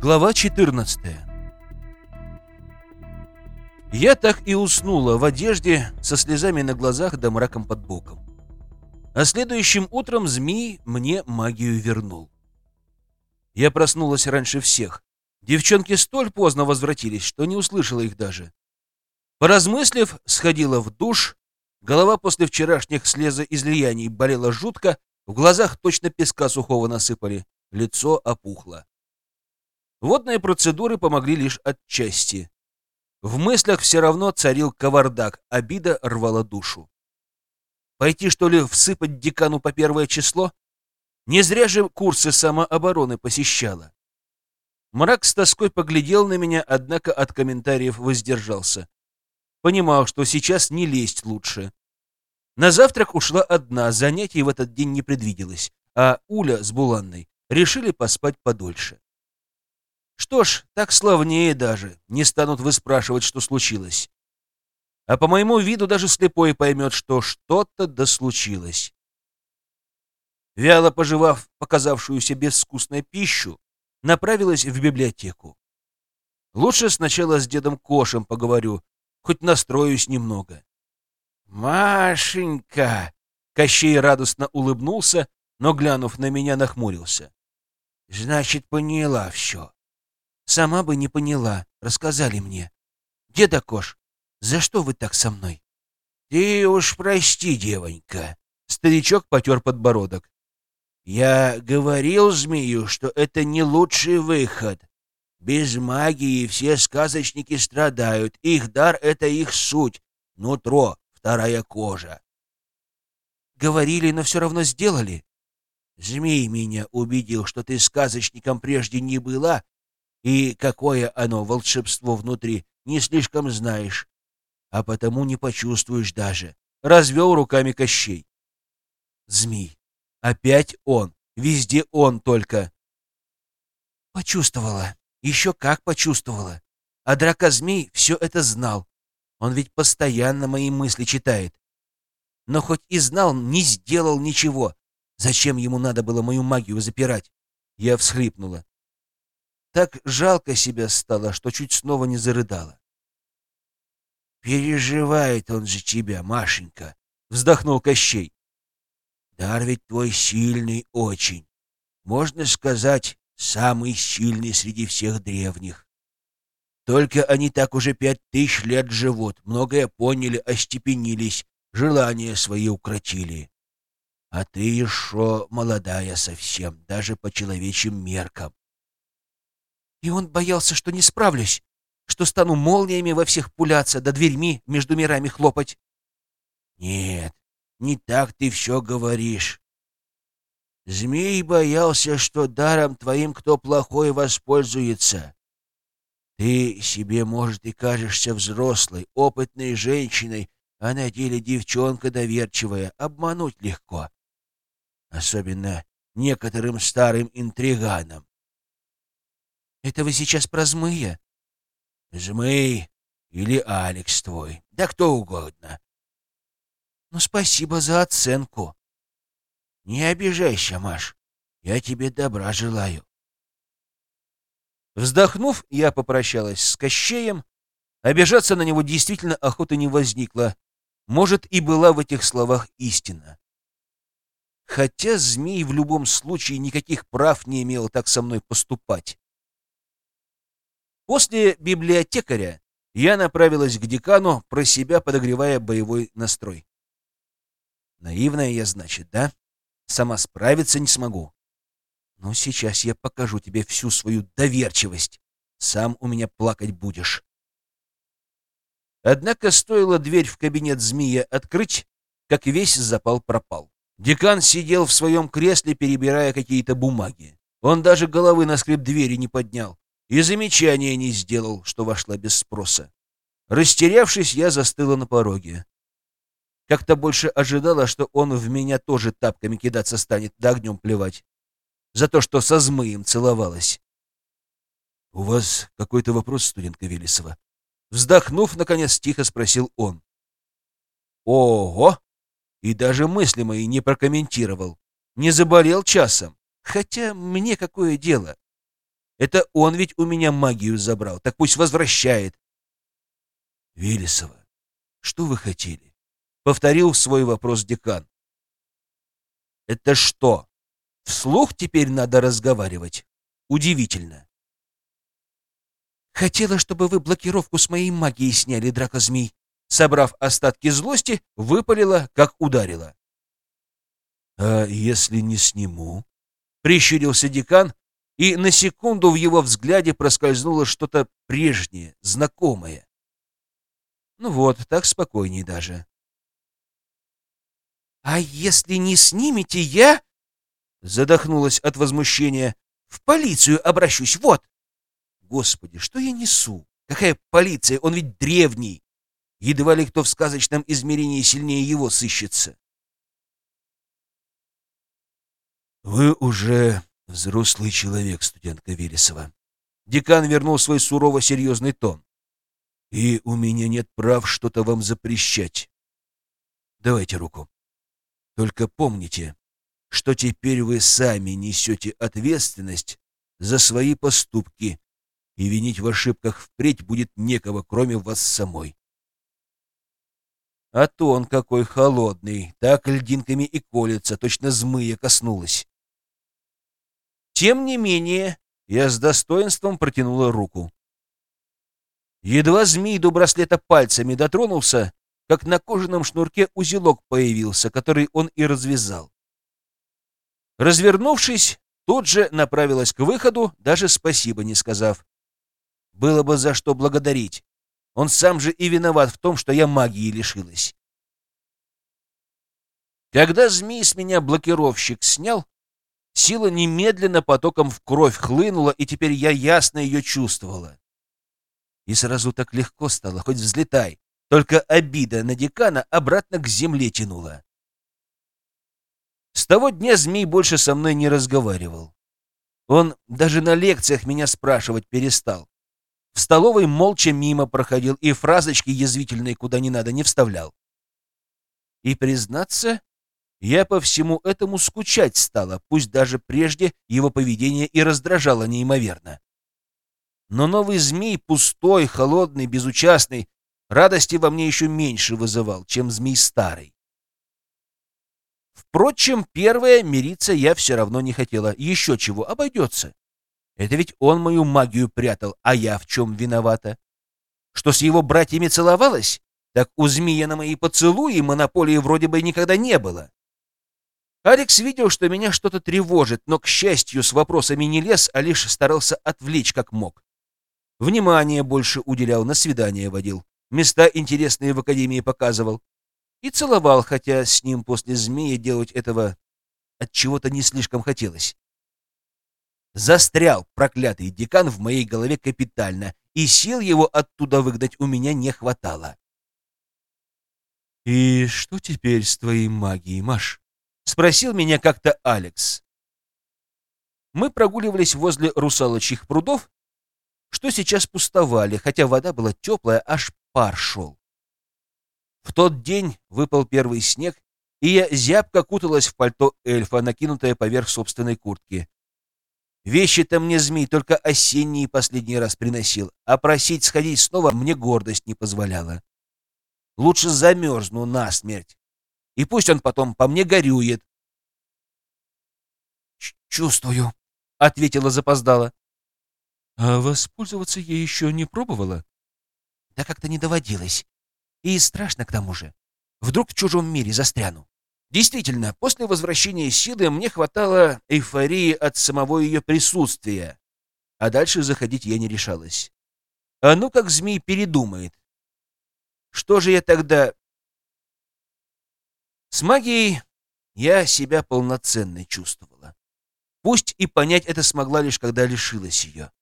Глава 14 Я так и уснула в одежде, со слезами на глазах да мраком под боком. А следующим утром змей мне магию вернул. Я проснулась раньше всех. Девчонки столь поздно возвратились, что не услышала их даже. Поразмыслив, сходила в душ. Голова после вчерашних слезоизлияний болела жутко, в глазах точно песка сухого насыпали, лицо опухло. Водные процедуры помогли лишь отчасти. В мыслях все равно царил кавардак, обида рвала душу. Пойти, что ли, всыпать декану по первое число? Не зря же курсы самообороны посещала. Мрак с тоской поглядел на меня, однако от комментариев воздержался. Понимал, что сейчас не лезть лучше. На завтрак ушла одна, занятий в этот день не предвиделось, а Уля с Буланной решили поспать подольше. Что ж, так славнее даже, не станут выспрашивать, что случилось. А по моему виду даже слепой поймет, что что-то да случилось. Вяло пожевав показавшуюся безвкусной пищу, направилась в библиотеку. Лучше сначала с дедом Кошем поговорю, хоть настроюсь немного. «Машенька!» — Кощей радостно улыбнулся, но, глянув на меня, нахмурился. «Значит, поняла все. Сама бы не поняла, рассказали мне. Деда Кош, за что вы так со мной? Ты уж прости, девонька. Старичок потер подбородок. Я говорил змею, что это не лучший выход. Без магии все сказочники страдают. Их дар — это их суть. Нутро, вторая кожа. Говорили, но все равно сделали. Змей меня убедил, что ты сказочником прежде не была и какое оно волшебство внутри, не слишком знаешь, а потому не почувствуешь даже. Развел руками Кощей. Змей. Опять он. Везде он только. Почувствовала. Еще как почувствовала. А дракозмей все это знал. Он ведь постоянно мои мысли читает. Но хоть и знал, не сделал ничего. Зачем ему надо было мою магию запирать? Я всхлипнула. Так жалко себя стало, что чуть снова не зарыдала. «Переживает он за тебя, Машенька», — вздохнул Кощей. «Дар ведь твой сильный очень. Можно сказать, самый сильный среди всех древних. Только они так уже пять тысяч лет живут, многое поняли, остепенились, желания свои укротили. А ты еще молодая совсем, даже по человечьим меркам. И он боялся, что не справлюсь, что стану молниями во всех пуляться, да дверьми между мирами хлопать. Нет, не так ты все говоришь. Змей боялся, что даром твоим кто плохой воспользуется. Ты себе, может, и кажешься взрослой, опытной женщиной, а на деле девчонка доверчивая, обмануть легко. Особенно некоторым старым интриганам. Это вы сейчас про змея? Змей или Алекс твой, да кто угодно. Ну, спасибо за оценку. Не обижайся, Маш, я тебе добра желаю. Вздохнув, я попрощалась с Кощеем. Обижаться на него действительно охоты не возникло. Может, и была в этих словах истина. Хотя змей в любом случае никаких прав не имел так со мной поступать. После библиотекаря я направилась к декану, про себя подогревая боевой настрой. Наивная я, значит, да? Сама справиться не смогу. Но сейчас я покажу тебе всю свою доверчивость. Сам у меня плакать будешь. Однако стоило дверь в кабинет змея открыть, как весь запал пропал. Декан сидел в своем кресле, перебирая какие-то бумаги. Он даже головы на скрип двери не поднял и замечания не сделал, что вошла без спроса. Растерявшись, я застыла на пороге. Как-то больше ожидала, что он в меня тоже тапками кидаться станет, да огнем плевать. За то, что со змыем целовалась. — У вас какой-то вопрос, студентка Велесова? Вздохнув, наконец, тихо спросил он. — Ого! И даже мысли мои не прокомментировал. Не заболел часом. Хотя мне какое дело? Это он ведь у меня магию забрал, так пусть возвращает. Велесова, что вы хотели? Повторил свой вопрос декан. Это что? Вслух теперь надо разговаривать. Удивительно. Хотела, чтобы вы блокировку с моей магией сняли, дракозмей. Собрав остатки злости, выпалила, как ударила. А если не сниму? Прищурился декан, и на секунду в его взгляде проскользнуло что-то прежнее, знакомое. Ну вот, так спокойней даже. «А если не снимете, я...» Задохнулась от возмущения. «В полицию обращусь, вот!» Господи, что я несу? Какая полиция? Он ведь древний. Едва ли кто в сказочном измерении сильнее его сыщется. Вы уже взрослый человек, студентка Вересова. Декан вернул свой сурово серьезный тон. И у меня нет прав что-то вам запрещать. Давайте руку. Только помните, что теперь вы сами несете ответственность за свои поступки, и винить в ошибках впредь будет некого, кроме вас самой. А то он какой холодный, так льдинками и колется, точно змея коснулась. Тем не менее, я с достоинством протянула руку. Едва змей до браслета пальцами дотронулся, как на кожаном шнурке узелок появился, который он и развязал. Развернувшись, тут же направилась к выходу, даже спасибо не сказав. Было бы за что благодарить. Он сам же и виноват в том, что я магии лишилась. Когда змей с меня блокировщик снял, сила немедленно потоком в кровь хлынула, и теперь я ясно ее чувствовала. И сразу так легко стало, хоть взлетай. Только обида на декана обратно к земле тянула. С того дня змей больше со мной не разговаривал. Он даже на лекциях меня спрашивать перестал. В столовой молча мимо проходил и фразочки язвительные куда не надо не вставлял. И, признаться, я по всему этому скучать стала, пусть даже прежде его поведение и раздражало неимоверно. Но новый змей, пустой, холодный, безучастный, радости во мне еще меньше вызывал, чем змей старый. Впрочем, первое, мириться я все равно не хотела. Еще чего, обойдется. Это ведь он мою магию прятал, а я в чем виновата? Что с его братьями целовалась? Так у змея на мои поцелуи монополии вроде бы никогда не было. Алекс видел, что меня что-то тревожит, но, к счастью, с вопросами не лез, а лишь старался отвлечь как мог. Внимание больше уделял, на свидание водил места интересные в академии показывал. И целовал, хотя с ним после змеи делать этого от чего-то не слишком хотелось. Застрял проклятый декан в моей голове капитально, и сил его оттуда выгнать у меня не хватало. «И что теперь с твоей магией, Маш?» — спросил меня как-то Алекс. Мы прогуливались возле русалочьих прудов, что сейчас пустовали, хотя вода была теплая, аж пар шел. В тот день выпал первый снег, и я зябко куталась в пальто эльфа, накинутое поверх собственной куртки. Вещи-то мне змей только осенние последний раз приносил, а просить сходить снова мне гордость не позволяла. Лучше замерзну насмерть, и пусть он потом по мне горюет. «Чувствую», — ответила запоздала. «А воспользоваться я еще не пробовала?» Да как-то не доводилось. И страшно к тому же. Вдруг в чужом мире застряну. Действительно, после возвращения силы мне хватало эйфории от самого ее присутствия, а дальше заходить я не решалась. А ну как змей передумает. Что же я тогда... С магией я себя полноценной чувствовала. Пусть и понять это смогла лишь, когда лишилась ее.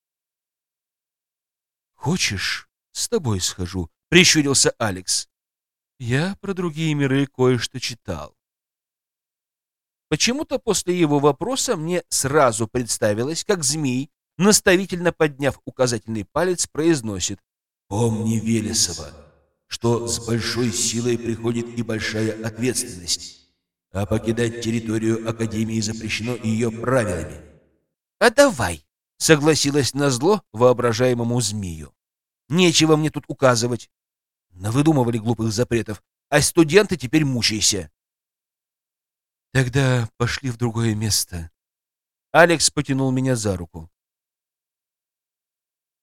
«Хочешь, с тобой схожу», — прищурился Алекс. «Я про другие миры кое-что читал». Почему-то после его вопроса мне сразу представилось, как змей, наставительно подняв указательный палец, произносит «Помни, Велесова, что с большой силой приходит и большая ответственность, а покидать территорию Академии запрещено ее правилами». «А давай!» согласилась на зло воображаемому змею. Нечего мне тут указывать. Навыдумывали глупых запретов, а студенты теперь мучайся. Тогда пошли в другое место. Алекс потянул меня за руку.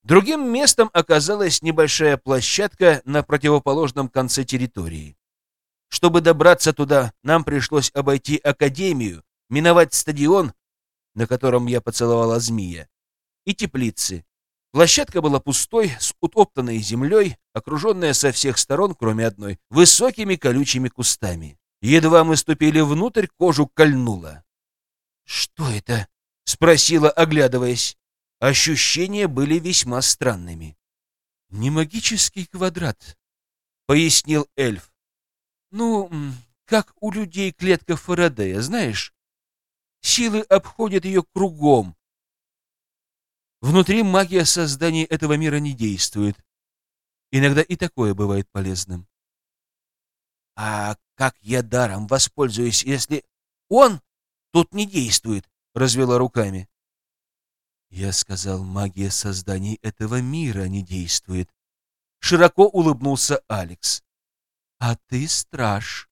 Другим местом оказалась небольшая площадка на противоположном конце территории. Чтобы добраться туда, нам пришлось обойти академию, миновать стадион, на котором я поцеловала змея, и теплицы. Площадка была пустой, с утоптанной землей, окруженная со всех сторон, кроме одной, высокими колючими кустами. Едва мы ступили внутрь, кожу кольнуло. «Что это?» — спросила, оглядываясь. Ощущения были весьма странными. «Не магический квадрат», — пояснил эльф. «Ну, как у людей клетка Фарадея, знаешь? Силы обходят ее кругом. Внутри магия создания этого мира не действует. Иногда и такое бывает полезным. А как я даром воспользуюсь, если он тут не действует? Развела руками. Я сказал, магия создания этого мира не действует. Широко улыбнулся Алекс. А ты страж.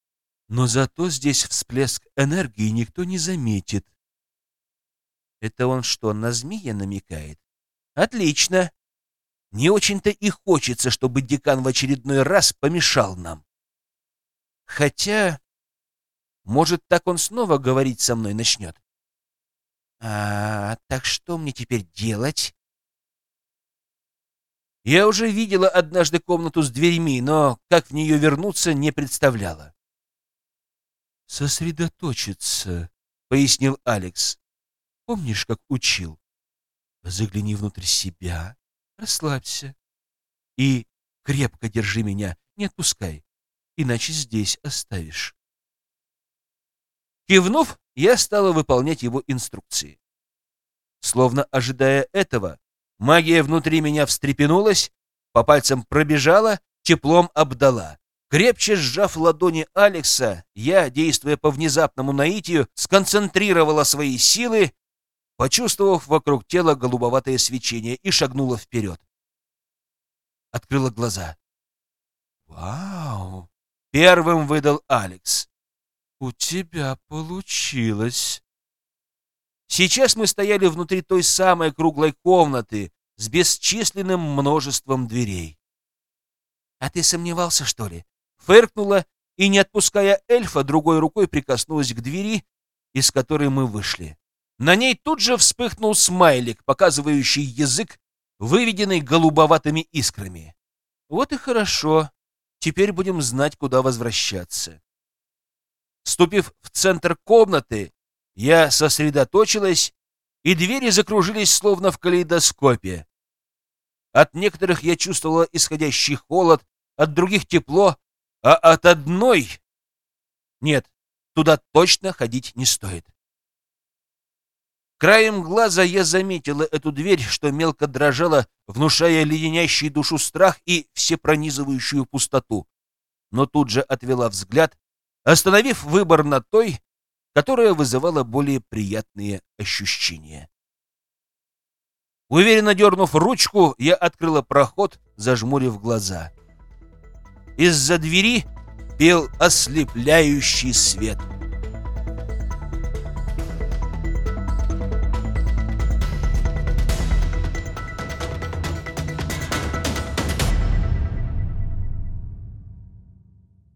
Но зато здесь всплеск энергии никто не заметит. Это он что, на змея намекает? Отлично. Не очень-то и хочется, чтобы декан в очередной раз помешал нам. Хотя, может, так он снова говорить со мной начнет. А, так что мне теперь делать? Я уже видела однажды комнату с дверьми, но как в нее вернуться, не представляла. «Сосредоточиться», — пояснил Алекс. «Помнишь, как учил? Загляни внутрь себя, расслабься и крепко держи меня, не отпускай, иначе здесь оставишь». Кивнув, я стала выполнять его инструкции. Словно ожидая этого, магия внутри меня встрепенулась, по пальцам пробежала, теплом обдала. Крепче сжав ладони Алекса, я, действуя по внезапному наитию, сконцентрировала свои силы, почувствовав вокруг тела голубоватое свечение, и шагнула вперед. Открыла глаза. «Вау!» — первым выдал Алекс. «У тебя получилось!» Сейчас мы стояли внутри той самой круглой комнаты с бесчисленным множеством дверей. «А ты сомневался, что ли?» фыркнула и, не отпуская эльфа, другой рукой прикоснулась к двери, из которой мы вышли. На ней тут же вспыхнул смайлик, показывающий язык, выведенный голубоватыми искрами. Вот и хорошо. Теперь будем знать, куда возвращаться. Ступив в центр комнаты, я сосредоточилась, и двери закружились словно в калейдоскопе. От некоторых я чувствовала исходящий холод, от других тепло, а от одной... Нет, туда точно ходить не стоит. Краем глаза я заметила эту дверь, что мелко дрожала, внушая леденящий душу страх и всепронизывающую пустоту, но тут же отвела взгляд, остановив выбор на той, которая вызывала более приятные ощущения. Уверенно дернув ручку, я открыла проход, зажмурив глаза — из-за двери пел ослепляющий свет —